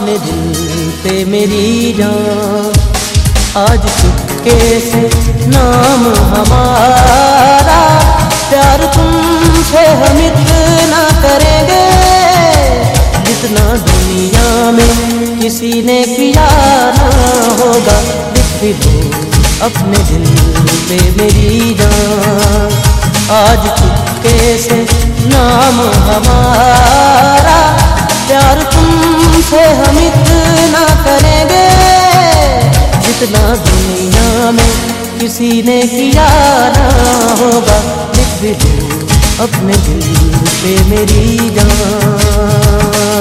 अपने दिल पे मेरी जान। आज चुपके से नाम हमारा। प्यार तुमसे हम इतना करेंगे, जितना दुनिया में किसी ने किया ना होगा। भी लो अपने दिल पे मेरी जान। आज चुपके से नाम हमारा। प्यार तुमसे हम इतना करेंगे, जितना दुनिया में किसी ने किया ना होगा। लिख दो अपने दिल पे मेरी जान।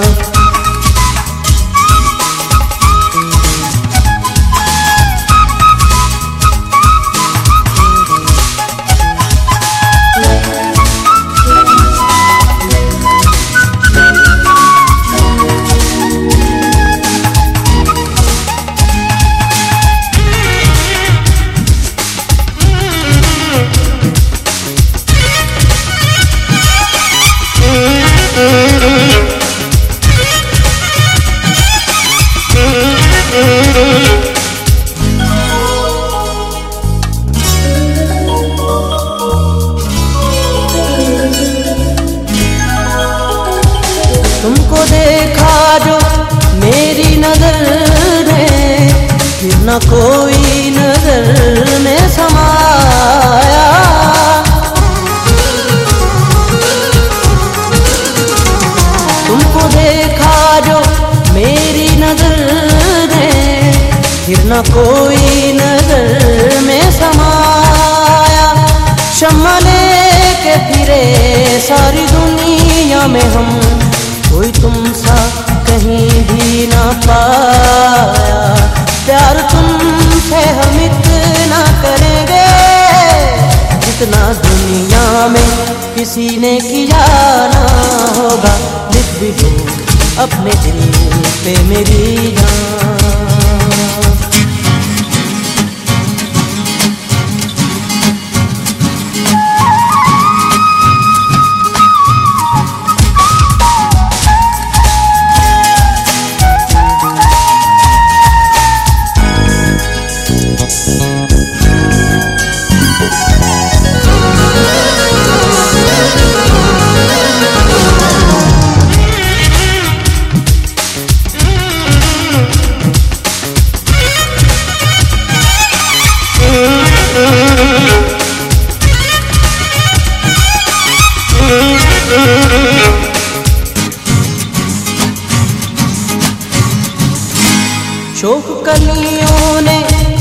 शोक कलियों ने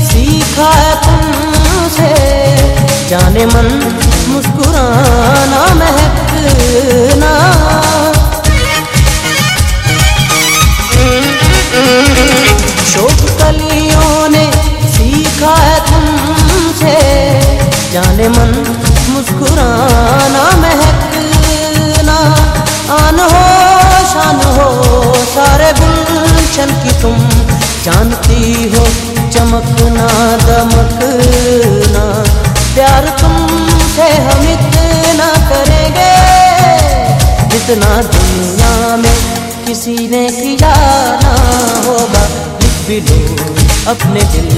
सीखा है तुमसे। जाने मन मुस्कुराना महकना। शोक कलियों ने सीखा है तुमसे। जाने मन मुस्कुराना महकना। आन हो शान सारे गुलशन की तुम जानती हो, चमकना, दमकना। प्यार तुमसे हम इतना करेंगे। जितना दुनिया में किसी ने किया ना होगा, लिख भी लो अपने दिल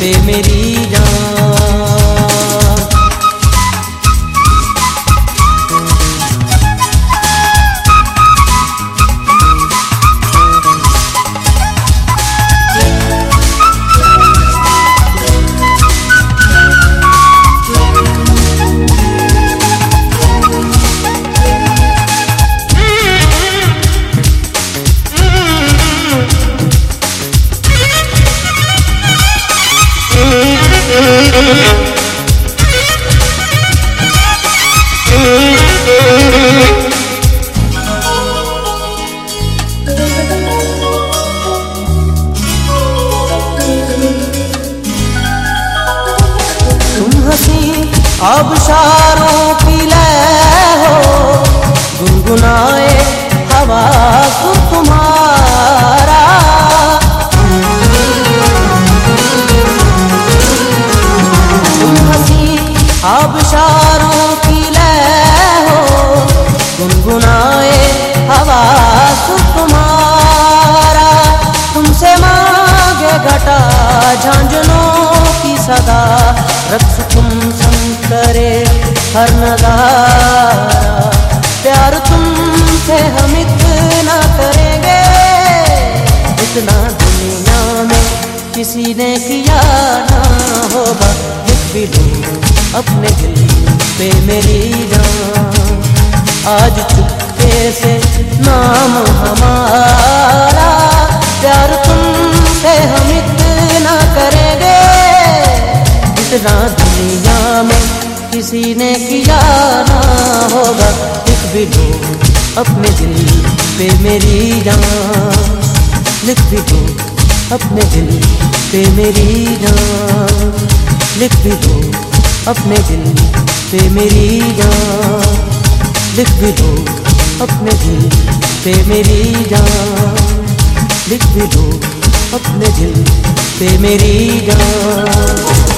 पे मेरी जान। हर नज़ारा। प्यार तुमसे हम इतना करेंगे। इतना दुनिया में किसी ने किया ना होगा। लिख भी अपने दिल पे मेरी जान। आज चुपके से नाम हमारा। प्यार तुमसे हम इतना करेंगे। इतना दुनिया में किसी ने किया ना होगा लिख भी लो अपने दिल पे मेरी जान। लिख भी दो अपने दिल पे मेरी जान। लिख भी लो अपने दिल पे मेरी जान। लिख भी लो अपने दिल पे मेरी जान। लिख भी लो अपने दिल पे मेरी जान।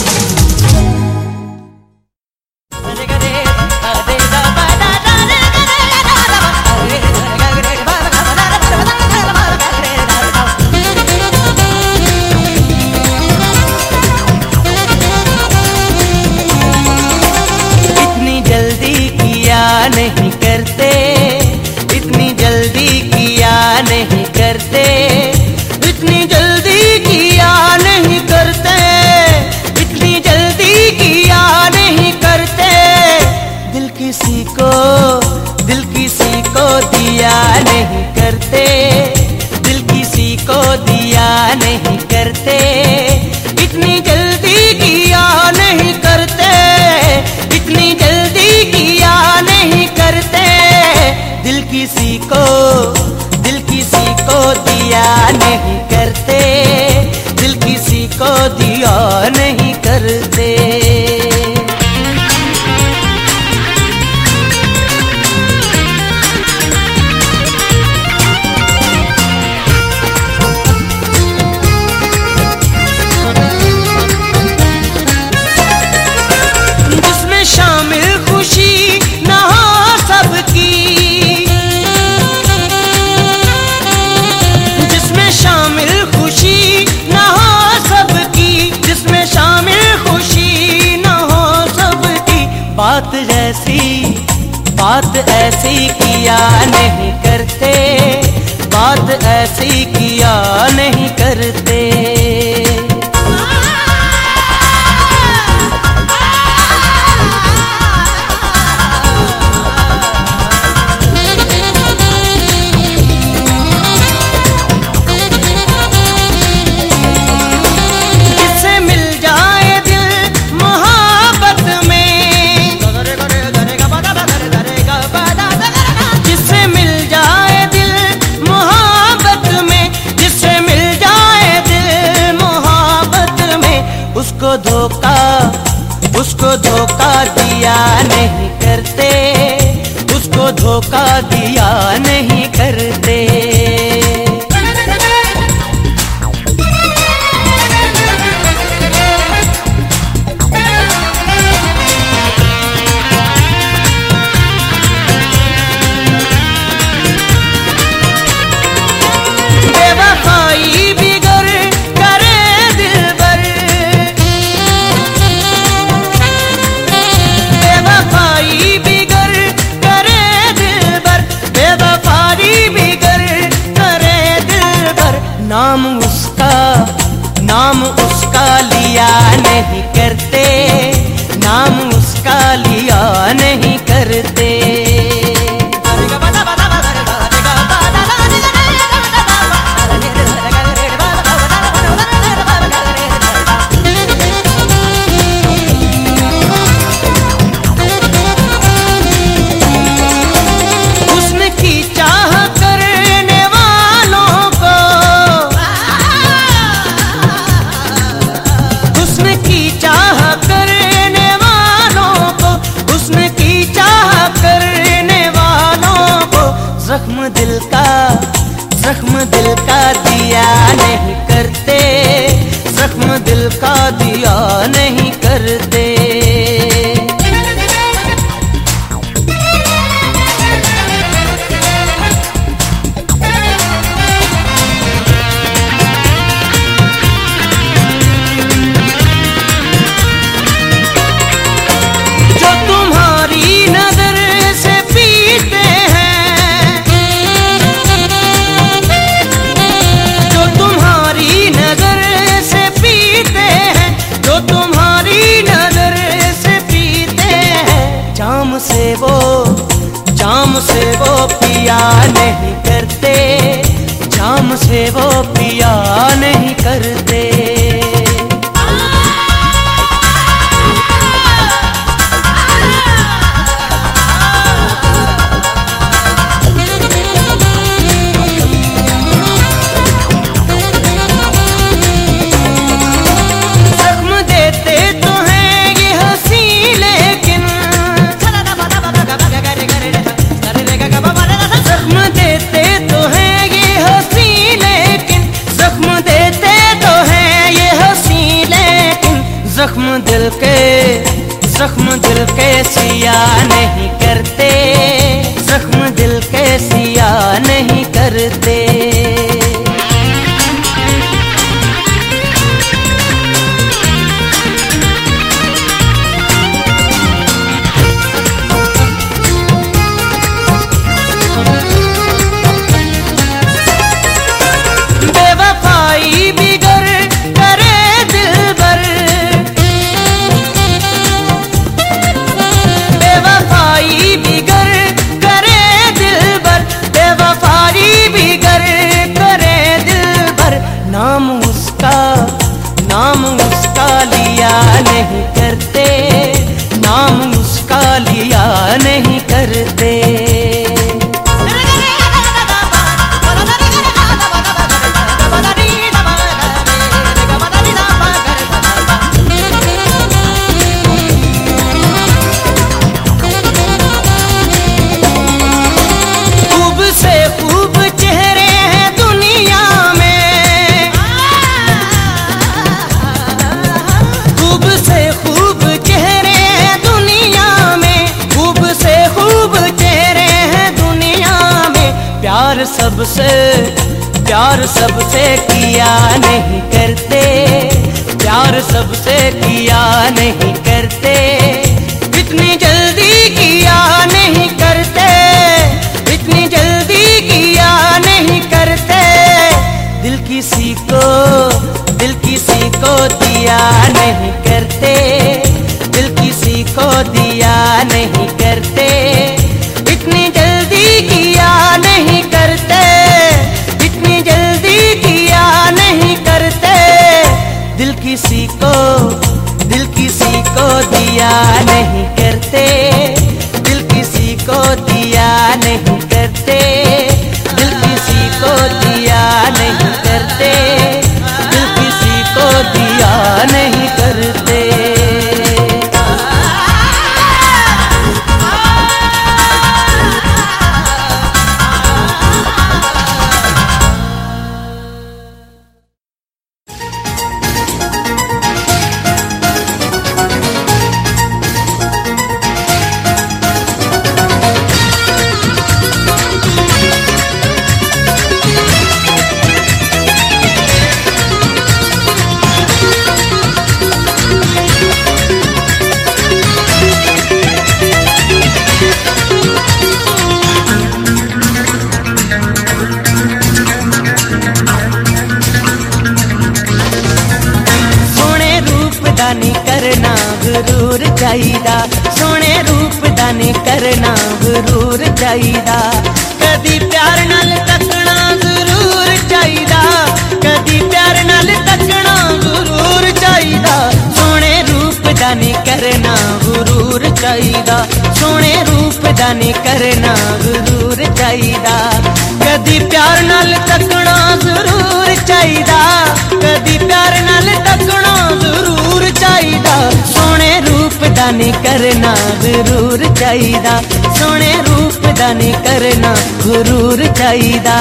करना ज़रूर चाहिदा, सोने रूप दा नी करना गुरूर चाहिदा।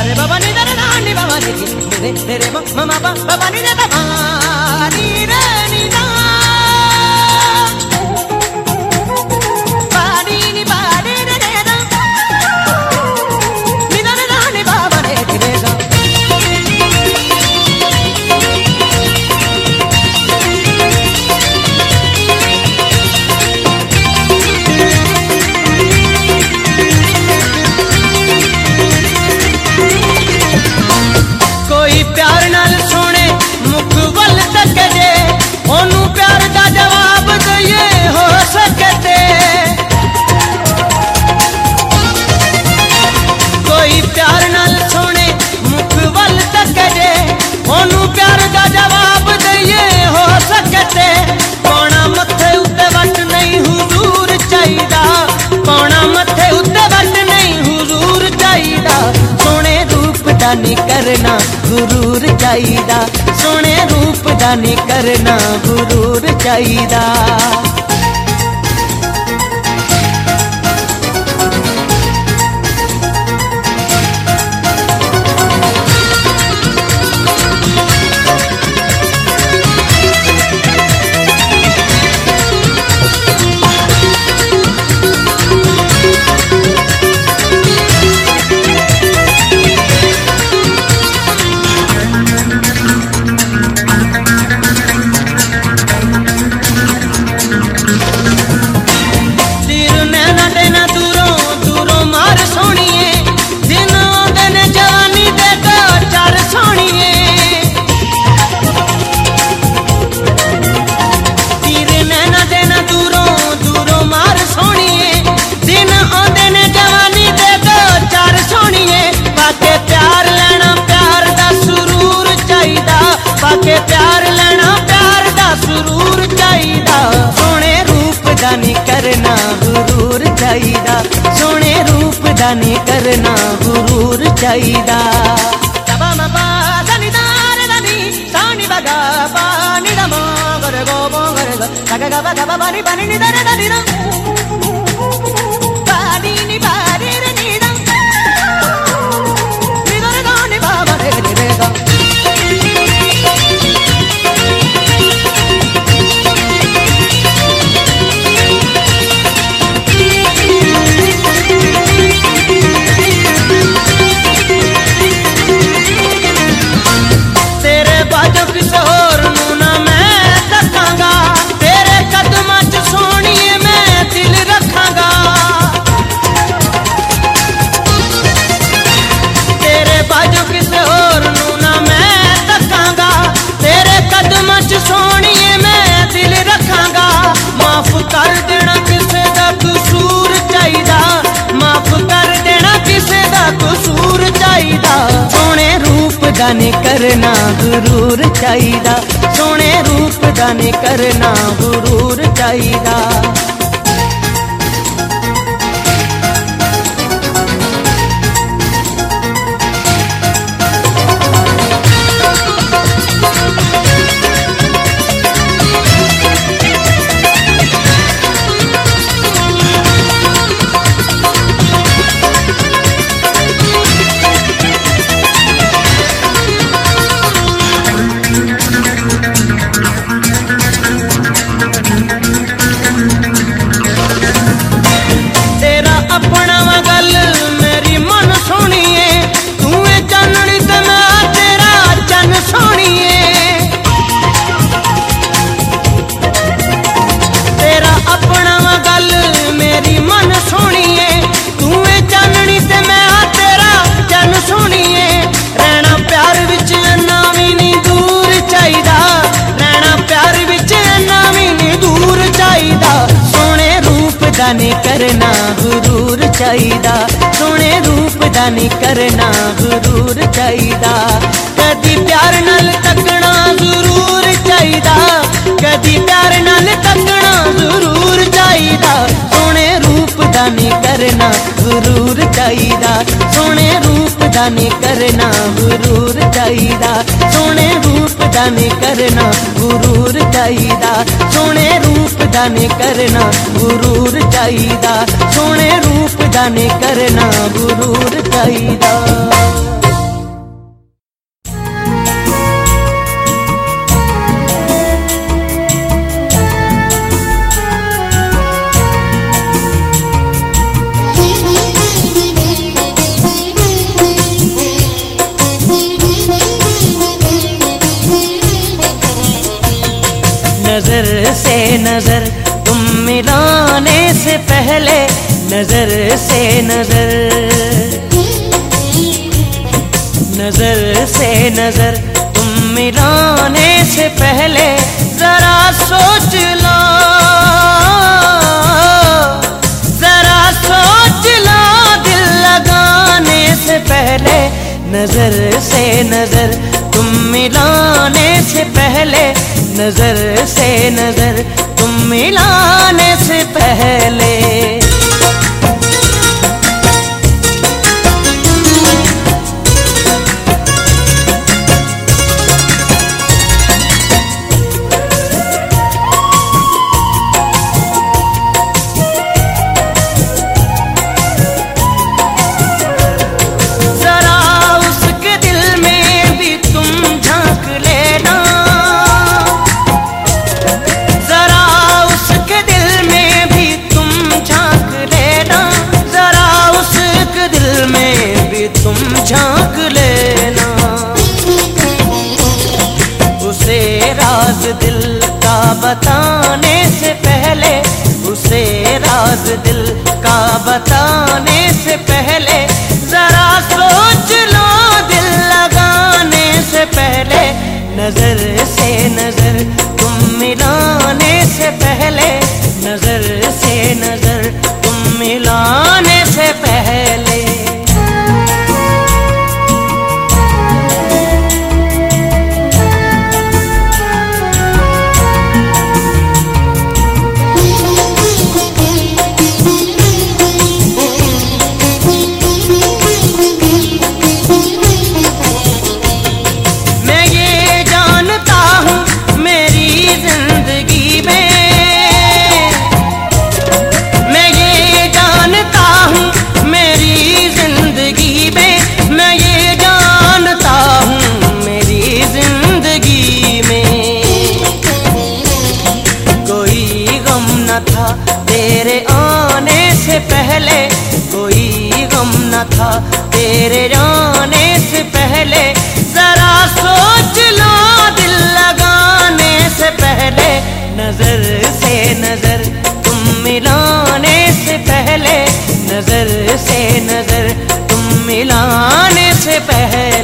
अरे बाबा ने दरना ने बाबा ने तेरे मम्मा बाबा ने दबा रे। ਨਹੀਂ ਕਰਨਾ ਗੁਰੂਰ ਚਾਹੀਦਾ। ਸੋਹਣੇ ਰੂਪ ਦਾ ਨਹੀਂ ਕਰਨਾ ਗੁਰੂਰ ਚਾਹੀਦਾ। ਚਾਹੀਦਾ ਸੋਹਣੇ ਰੂਪ ਦਾ ਨਹੀਂ ਕਰਨਾ ਗੁਰੂਰ ਚਾਹੀਦਾ Daba ma ba da ni da re da ni sa ni ba ga ba ni da ma ga re ਕਰ ਦੇਣਾ ਕਿਸੇ ਦਾ ਕਸੂਰ ਚਾਹੀਦਾ। ਮਾਫ ਕਰ ਦੇਣਾ ਕਿਸੇ ਦਾ ਕਸੂਰ ਚਾਹੀਦਾ। ਸੋਹਣੇ ਰੂਪ ਦਾ ਨਹੀਂ ਕਰਨਾ ਗੁਰੂਰ ਚਾਹੀਦਾ। ਸੋਹਣੇ ਰੂਪ ਦਾ ਨਹੀਂ ਕਰਨਾ ਗੁਰੂਰ ਚਾਹੀਦਾ। ਨਹੀਂ ਕਰਨਾ ਜ਼ਰੂਰ ਚਾਹੀਦਾ। ਕਦੀ ਪਿਆਰ ਨਾਲ ਤੱਕਣਾ ਜ਼ਰੂਰ ਚਾਹੀਦਾ। ਕਦੀ ਪਿਆਰ ਨਾਲ ਤੱਕਣਾ ਜ਼ਰੂਰ ਚਾਹੀਦਾ। ਸੋਹਣੇ ਰੂਪ ਦਾ ਨਹੀਂ ਕਰਨਾ ਜ਼ਰੂਰ ਚਾਹੀਦਾ। ਸੋਹਣੇ ਰੂਪ ਦਾ ਨਹੀਂ ਕਰਨਾ ਜ਼ਰੂਰ ਚਾਹੀਦਾ। ਸੋਹਣੇ ਰੂਪ ਦਾ ਨਹੀਂ ਕਰਨਾ, ਗੁਰੂਰ ਚਾਹੀਦਾ। ਸੋਹਣੇ ਰੂਪ ਦਾ ਨਹੀਂ ਕਰਨਾ, ਗੁਰੂਰ ਚਾਹੀਦਾ। ਸੋਹਣੇ ਰੂਪ ਦਾ ਨਹੀਂ ਕਰਨਾ, ਗੁਰੂਰ ਚਾਹੀਦਾ। नज़र से नज़र तुम मिलाने से पहले नज़र से नज़र तुम मिलाने से पहले। ना था। तेरे आने से पहले कोई गम न था। तेरे जाने से पहले जरा सोच लो दिल लगाने से पहले। नज़र से नज़र, तुम मिलाने से पहले। नज़र से नज़र, तुम मिलाने से पहले।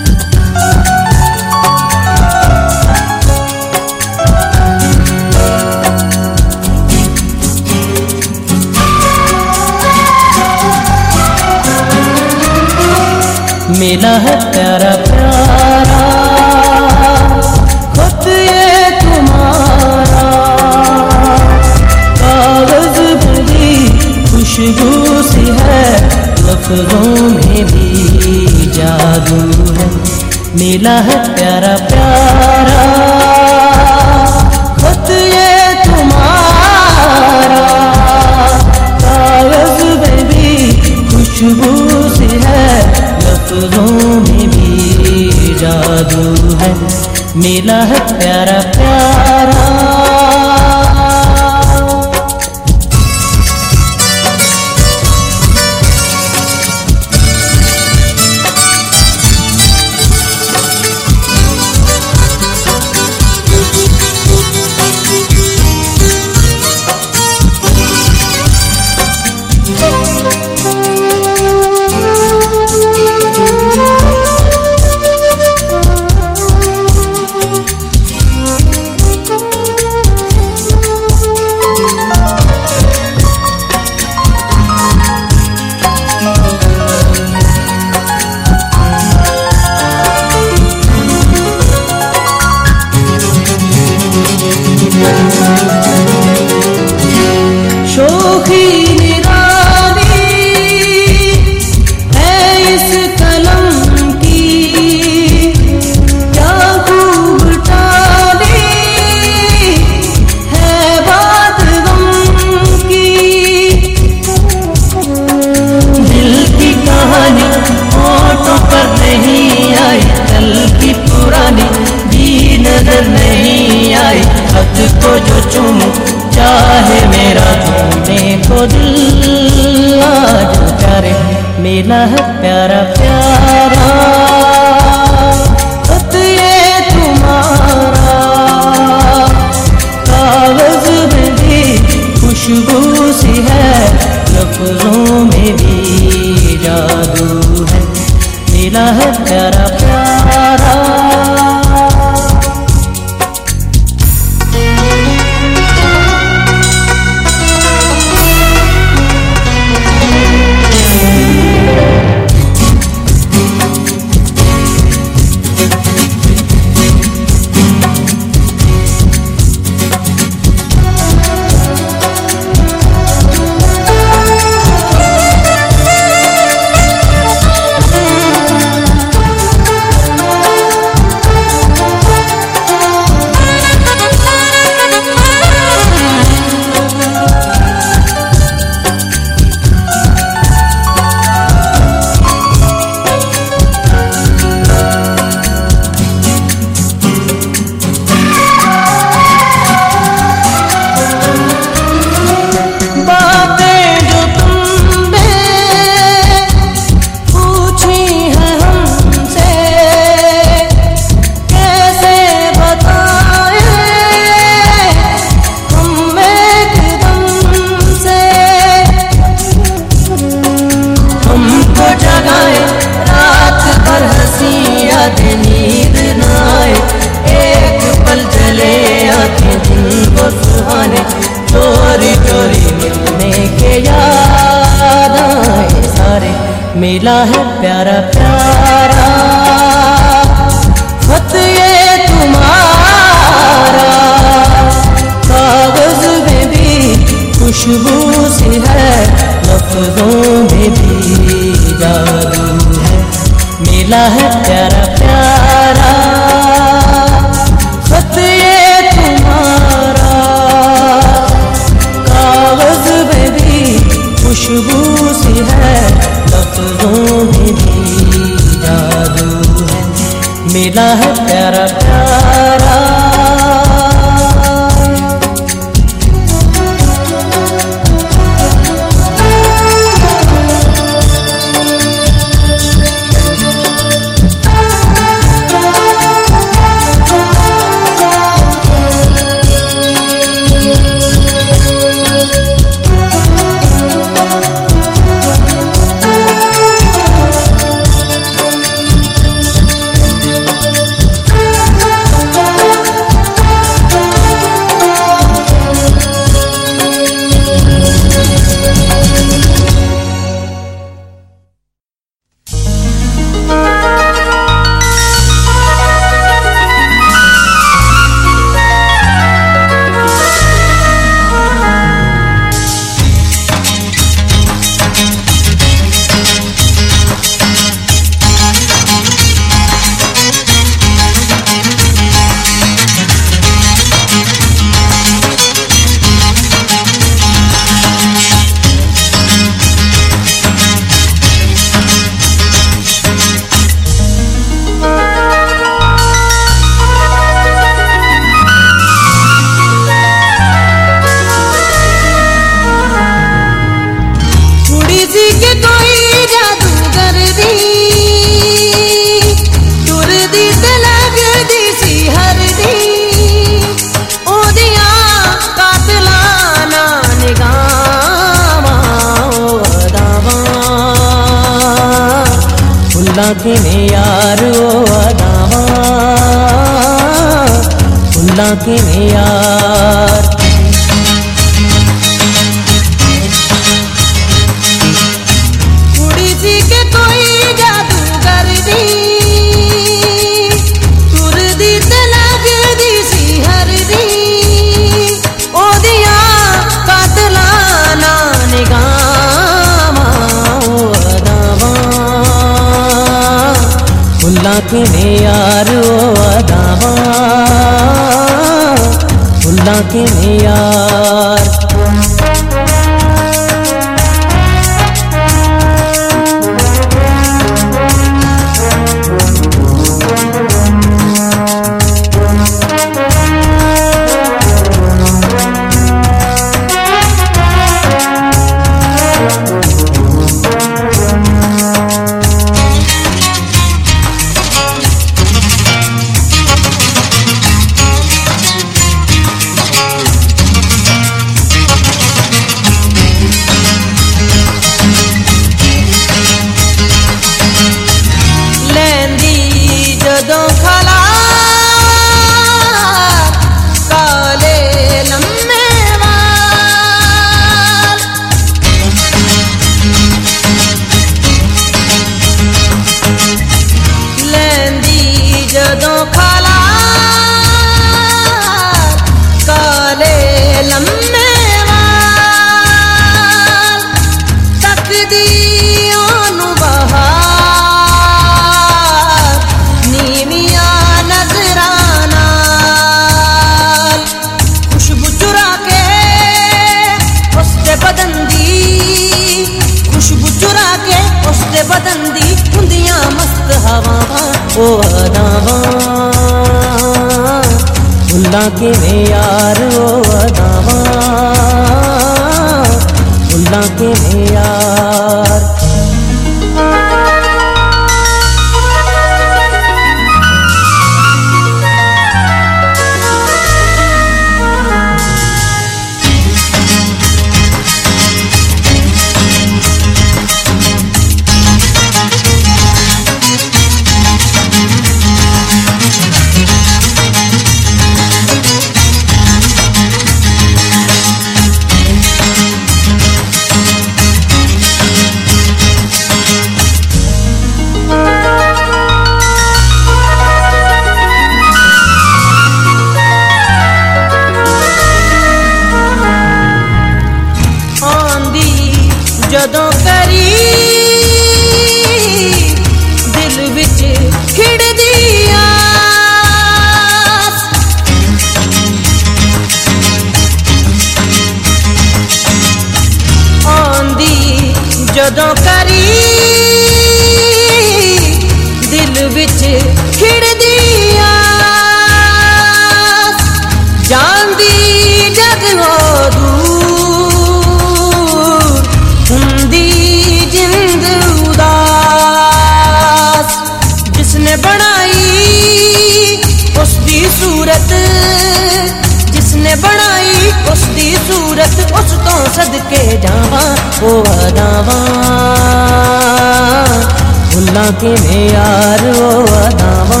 किने यार ओ अदावा।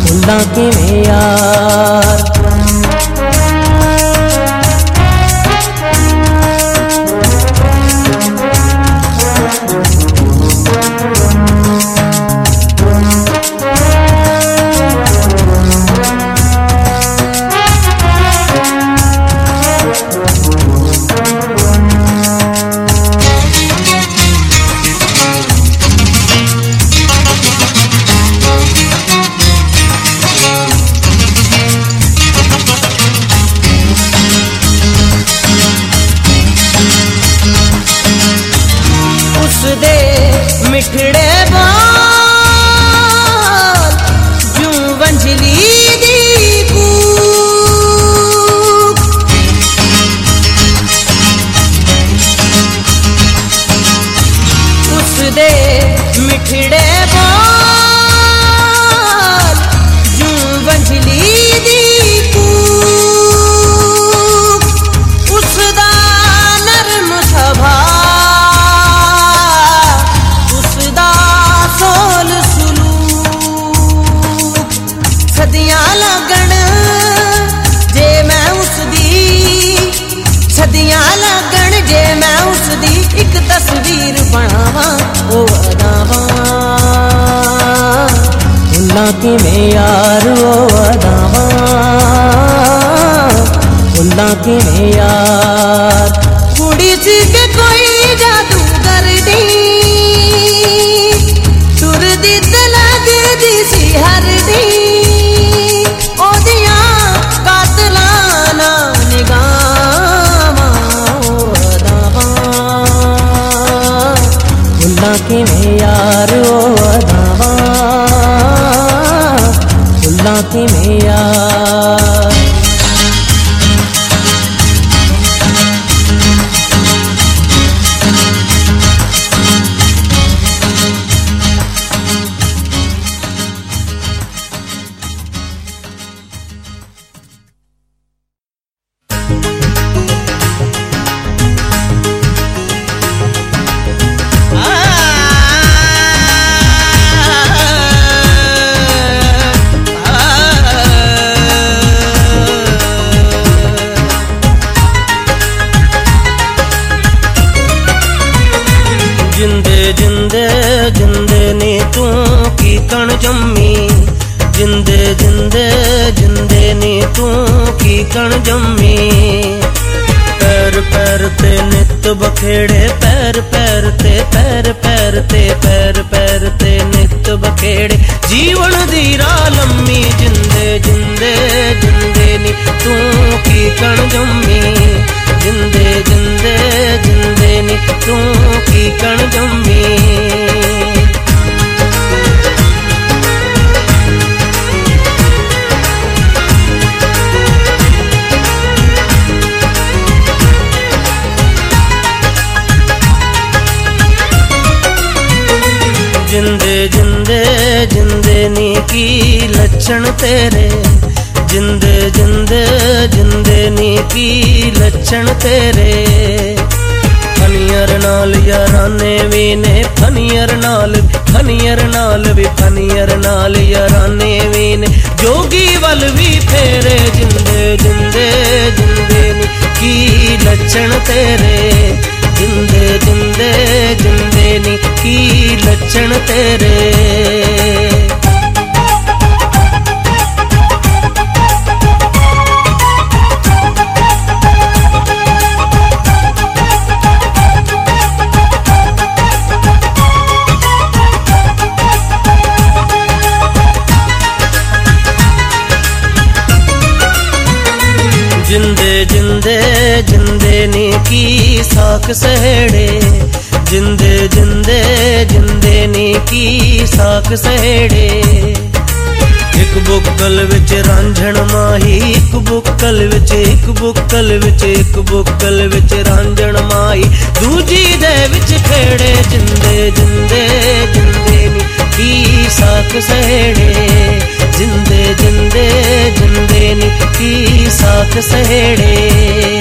फुल्लां किने यार। ਭੁੱਲਾਂ पैर पैर ते पैर पैर ते पैर पैर ते नित बखेड़े। जीवन धीरा लम्मी जिंदे जिंदे जिंदे नी तू की कण जम्मी। जिंदे जिंदे जिंदे नी तू की कण जम्मी। जिंदनी की लक्षण तेरे। जिंदे जिंदे नी की लक्षण तेरे। फनियर नाल याराने वे ने फनियर नाल फनियर नाल भी फनियर नाल याराने वे ने जोगी वल भी फेरे, जिंदे जिंदे जिंदे की लक्षण तेरे। जिंदे जिंदे जिंदे की लक्षण तेरे। ਤੱਕ ਜਿੰਦੇ ਜਿੰਦੇ ਜਿੰਦੇ ਨੀ ਕੀ ਸਾਖ ਸਹੇੜੇ ਇੱਕ ਬੁੱਕਲ ਵਿੱਚ ਰਾਂਝਣ ਮਾਹੀ, ਇੱਕ ਬੁੱਕਲ ਵਿੱਚ, ਇੱਕ ਬੁੱਕਲ ਵਿੱਚ, ਇੱਕ ਬੁੱਕਲ ਵਿੱਚ ਰਾਂਝਣ ਮਾਹੀ। ਦੂਜੀ ਦੇ ਵਿੱਚ ਖੇੜੇ, ਜਿੰਦੇ ਜਿੰਦੇ ਜਿੰਦੇ ਨੀ ਕੀ ਸਾਖ ਸਹੜੇ ਜਿੰਦੇ ਜਿੰਦੇ ਜਿੰਦੇ ਨੀ ਕੀ ਸਾਖ ਸਹੜੇ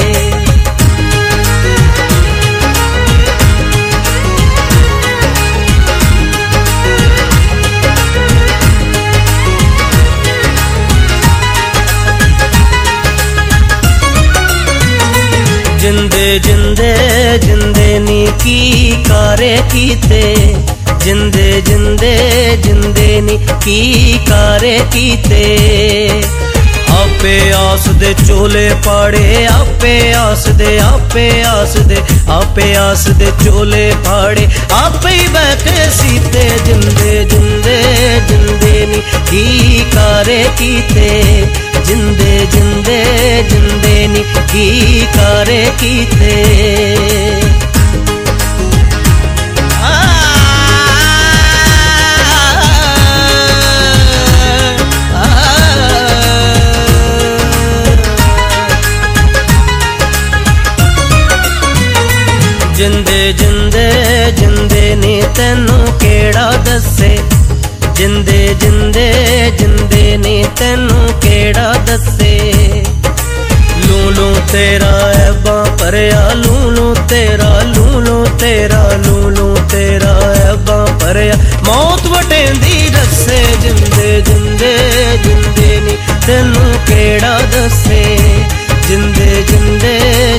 जिंदे जिंदे नी की कारे कीते। जिंदे जिंदे जिंदे नी की कारे कीते। आपे आस दे चोले पाड़े, आपे आस दे, आपे आस दे, आपे आस दे चोले पाड़े। आपे बैठे सीते, जिंदे जिंदे जिंदे नी की कारे कीते। जिंदे जिंदे जिंदे नी की कारे कीते ਜਿੰਦੇ ਜਿੰਦੇ ਜਿੰਦੇ ਨੇ ਤੈਨੂੰ ਕਿਹੜਾ ਦੱਸੇ ਜਿੰਦੇ ਜਿੰਦੇ ਜਿੰਦੇ ਨੇ ਤੈਨੂੰ ਕਿਹੜਾ ਦੱਸੇ? ਲੂ ਲੂ ਤੇਰਾ ਐਬਾਂ ਭਰਿਆ ਲੂ ਤੇਰਾ ਲੂ ਤੇਰਾ ਲੂ ਲੂ ਤੇਰਾ ਐਬਾਂ ਭਰਿਆ। ਮੌਤ ਵਟੇਂਦੀ ਦੱਸੇ, ਜਿੰਦੇ ਜਿੰਦੇ ਜਿੰਦੇ ਨੀ ਤੈਨੂੰ ਕਿਹੜਾ ਦੱਸੇ? ਜਿੰਦੇ ਜਿੰਦੇ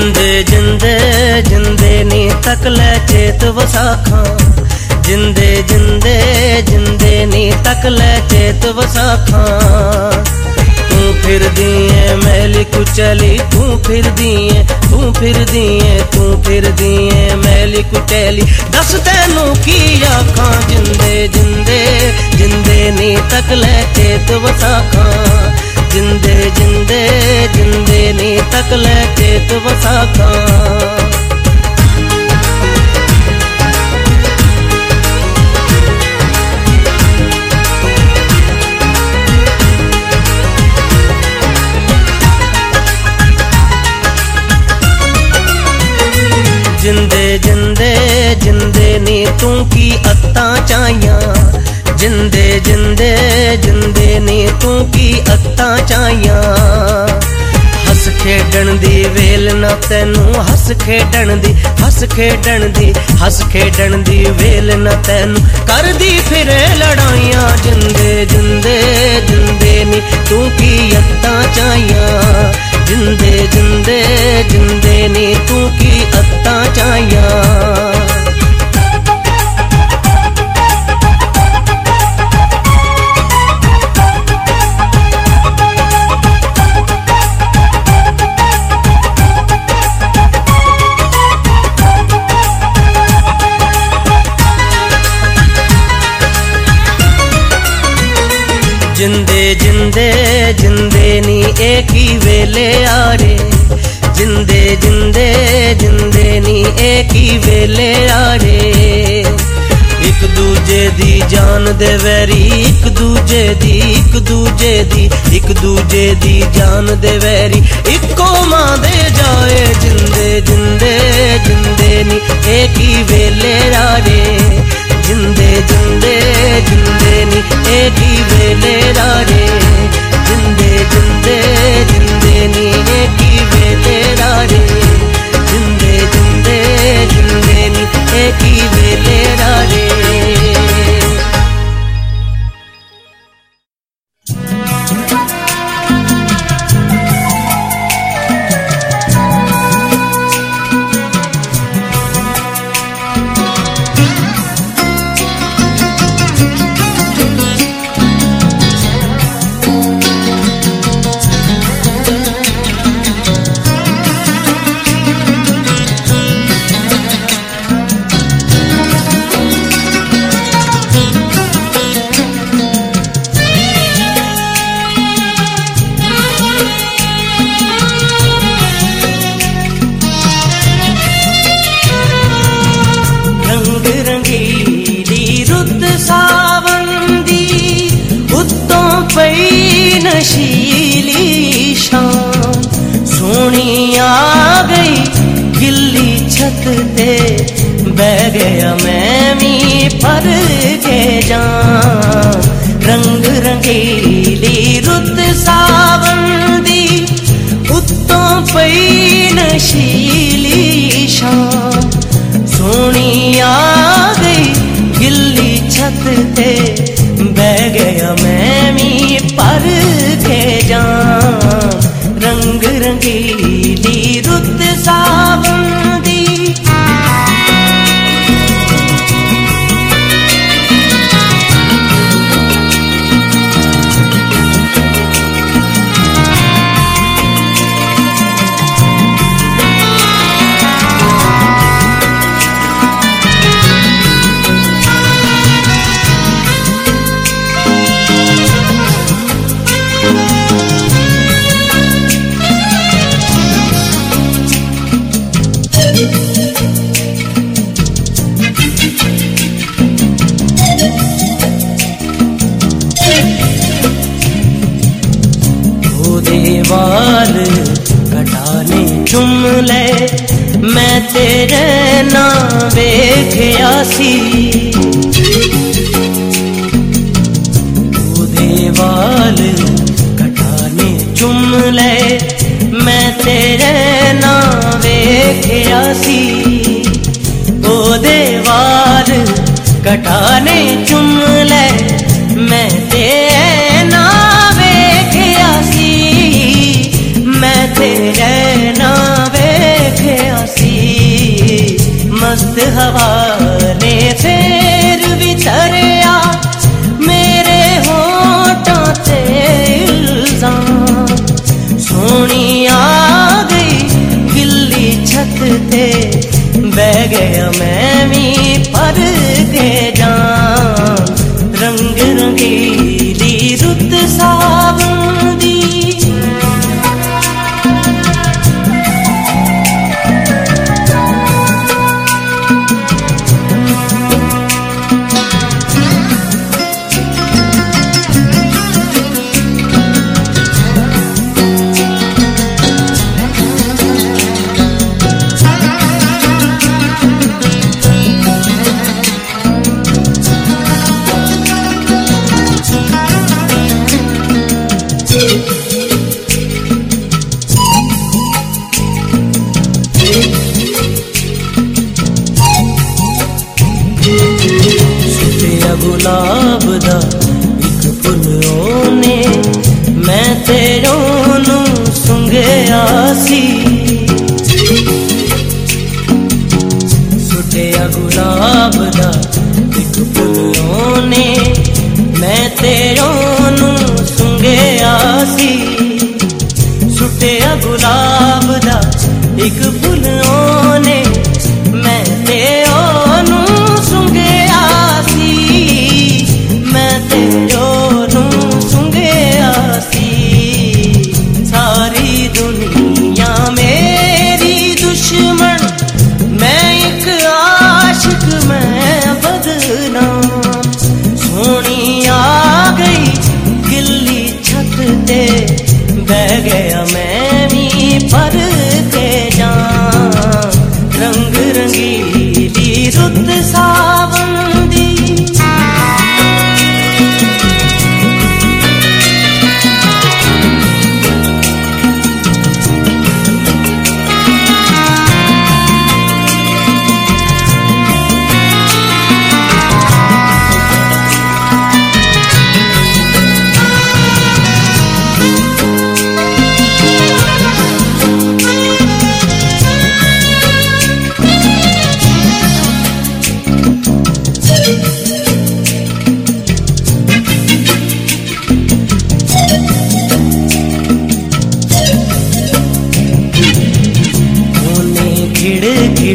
ਜਿੰਦੇ ਜਿੰਦੇ ਜਿੰਦੇ ਨੀ ਤੱਕ ਲੈ ਚੇਤ ਵਸਾਖਾਂ। ਜਿੰਦੇ ਜਿੰਦੇ ਜਿੰਦੇ ਨੀ ਤੱਕ ਲੈ ਚੇਤ ਵਸਾਖਾਂ। ਤੂੰ ਫਿਰਦੀ ਏ ਮੈਲੀ ਕੁਚਲੀ ਤੂੰ ਫਿਰਦੀ ਏ ਤੂੰ ਫਿਰਦੀ ਏ ਤੂੰ ਫਿਰਦੀ ਏ ਮੈਲੀ ਕੁਚਲੀ ਦੱਸ ਤੈਨੂੰ ਕੀ ਆਖਾਂ? ਜਿੰਦੇ ਜਿੰਦੇ ਜਿੰਦੇ ਨੀ ਤੱਕ ਲੈ ਚੇਤ ਵਸਾਖਾਂ। जिंदे जिंदे जिंदे नी तक लेके तू था जिंदे जिंदे जिंदे नी तू की अत्ता चाइया। ਜਿੰਦੇ ਜਿੰਦੇ ਜਿੰਦੇ ਨੀ ਤੂੰ ਕੀ ਅੱਤਾਂ ਚਾਈਆਂ? ਹੱਸ ਖੇਡਣ ਦੀ ਵੇਲ ਨਾ ਤੈਨੂੰ ਹੱਸ ਖੇਡਣ ਦੀ, ਹੱਸ ਖੇਡਣ ਦੀ, ਹੱਸ ਖੇਡਣ ਦੀ ਵੇਲ ਨਾ ਤੈਨੂੰ ਕਰਦੀ ਫਿਰੇ ਲੜਾਈਆਂ। ਜਿੰਦੇ ਜਿੰਦੇ ਜਿੰਦੇ ਨੀ ਤੂੰ ਕੀ ਅੱਤਾਂ ਚਾਈਆਂ? ਜਿੰਦੇ ਜਿੰਦੇ ਜਿੰਦੇ ਨੀ ਤੂੰ ਕੀ ਅੱਤਾਂ ਚਾਈਆਂ? एकी वेले आरे। जिंदे जिंदे जिंदे नी एकी वेले आरे। एक दूजे दी जान दे वैरी, एक दूजे दी, एक दूजे दी, एक दूजे दी जान दे वैरी। इको माँ दे जाए, जिंदे जिंदे जिंदे नी एकी वेले आरे। जिंदे जिंदे जिंदे नी एकी वेले आरे। जिंदे जिंदे नीने की वे तेरा रे। así.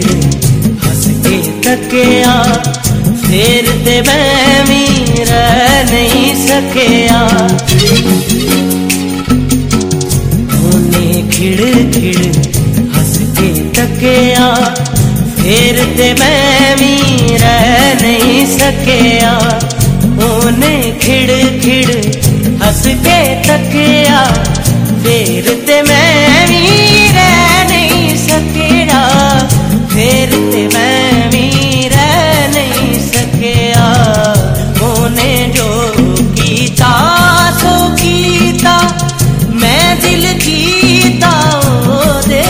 हंस के तकिया फेर ते मैं मीरा नहीं सकिया। खिड़ खिड़ हंस के फिर फेर ते मैं मीरा नहीं सकिया। उन्हें खिड़ खिड़ हंस के फिर फेर ते मैं ਫੇਰ ਤੇ ਮੈਂ ਵੀ ਰਹਿ ਨਹੀਂ ਸਕਿਆ। ਉਹਨੇ ਜੋ ਕੀਤਾ ਮੈਂ ਦਿਲ ਕੀਤਾ ਉਹਦੇ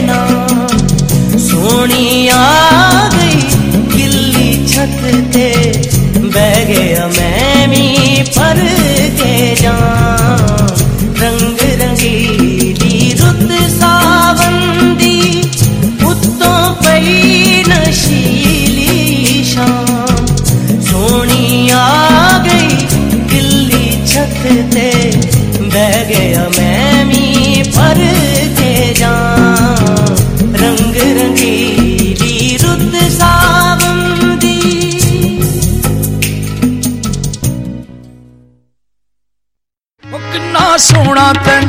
ਨਾਲ। ਗਈ ਕਿੱਲੀ ਛੱਤ ਤੇ, ਬਹਿ ਗਿਆ ਮੈਂ ਵੀ ਪਰ ਕੇ ਜਾਂ not